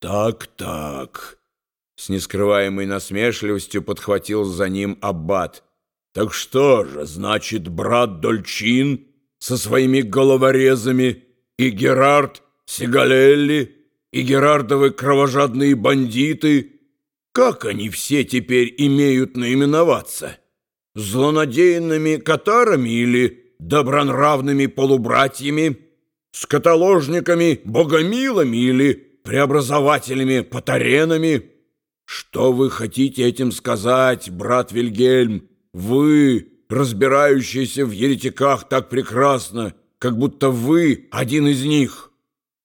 «Так-так», — с нескрываемой насмешливостью подхватил за ним Аббат. «Так что же, значит, брат Дольчин со своими головорезами и Герард Сигалелли и Герардовы кровожадные бандиты, как они все теперь имеют наименоваться? Злонадеянными катарами или добронравными полубратьями, скотоложниками, богомилами или преобразователями-патаренами. Что вы хотите этим сказать, брат Вильгельм? Вы, разбирающийся в еретиках так прекрасно, как будто вы один из них.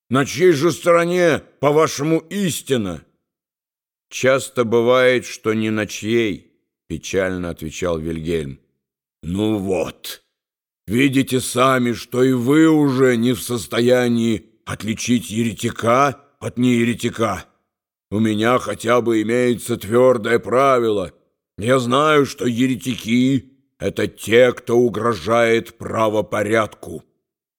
На чьей же стороне, по-вашему, истина? Часто бывает, что не на чьей, печально отвечал Вильгельм. Ну вот, видите сами, что и вы уже не в состоянии отличить еретика от нееретика. У меня хотя бы имеется твердое правило. Я знаю, что еретики — это те, кто угрожает правопорядку,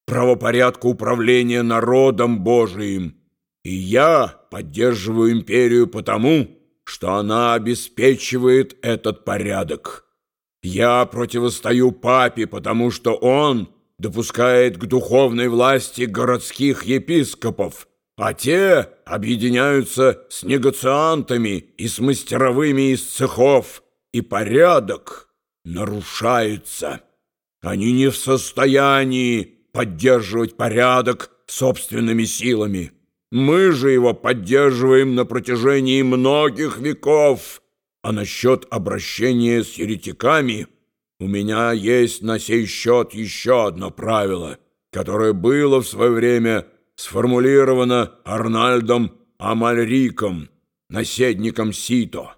правопорядку управления народом Божиим. И я поддерживаю империю потому, что она обеспечивает этот порядок. Я противостою папе, потому что он допускает к духовной власти городских епископов, а те объединяются с негациантами и с мастеровыми из цехов, и порядок нарушается. Они не в состоянии поддерживать порядок собственными силами. Мы же его поддерживаем на протяжении многих веков. А насчет обращения с еретиками у меня есть на сей счет еще одно правило, которое было в свое время сформулировано Арнальдом Амальриком, наседником Сито.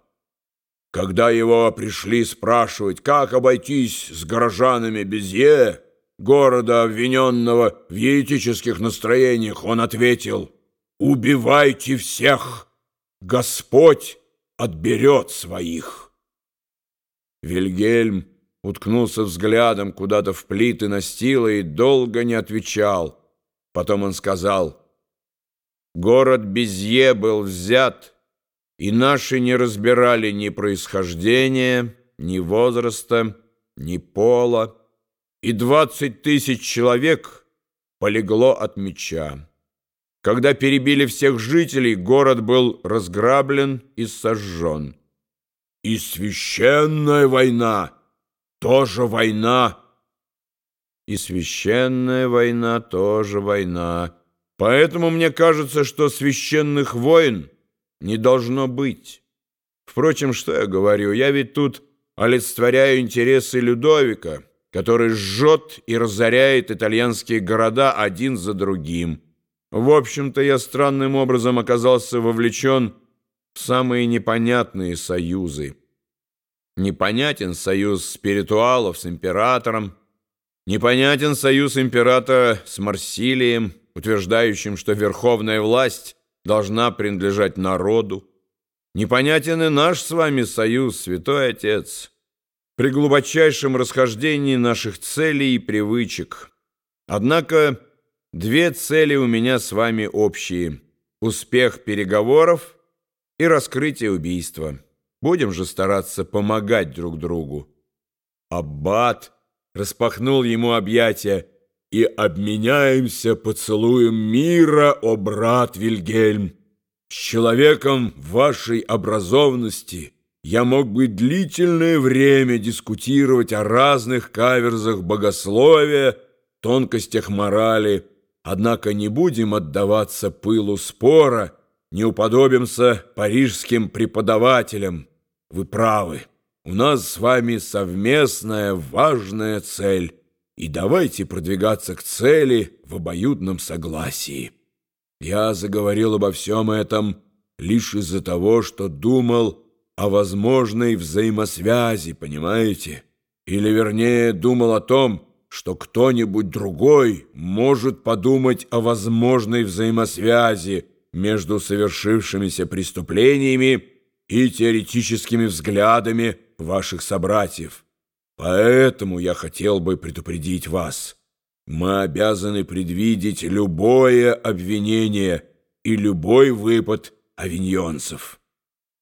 Когда его пришли спрашивать, как обойтись с горожанами Безье, города, обвиненного в еретических настроениях, он ответил, «Убивайте всех! Господь отберет своих!» Вильгельм уткнулся взглядом куда-то в плиты настила и долго не отвечал. Потом он сказал, «Город Безье был взят, и наши не разбирали ни происхождения, ни возраста, ни пола, и двадцать тысяч человек полегло от меча. Когда перебили всех жителей, город был разграблен и сожжен. И священная война тоже война, и священная война тоже война. Поэтому мне кажется, что священных войн не должно быть. Впрочем, что я говорю, я ведь тут олицетворяю интересы Людовика, который жжет и разоряет итальянские города один за другим. В общем-то, я странным образом оказался вовлечен в самые непонятные союзы. Непонятен союз спиритуалов с императором, Непонятен союз императора с Марсилием, утверждающим, что верховная власть должна принадлежать народу. Непонятен и наш с вами союз, святой отец, при глубочайшем расхождении наших целей и привычек. Однако две цели у меня с вами общие – успех переговоров и раскрытие убийства. Будем же стараться помогать друг другу. Аббат – распахнул ему объятия, и обменяемся поцелуем мира, о брат Вильгельм. С человеком вашей образованности я мог бы длительное время дискутировать о разных каверзах богословия, тонкостях морали, однако не будем отдаваться пылу спора, не уподобимся парижским преподавателям. Вы правы. У нас с вами совместная важная цель, и давайте продвигаться к цели в обоюдном согласии. Я заговорил обо всем этом лишь из-за того, что думал о возможной взаимосвязи, понимаете? Или, вернее, думал о том, что кто-нибудь другой может подумать о возможной взаимосвязи между совершившимися преступлениями и теоретическими взглядами ваших собратьев. Поэтому я хотел бы предупредить вас. Мы обязаны предвидеть любое обвинение и любой выпад авиньонцев.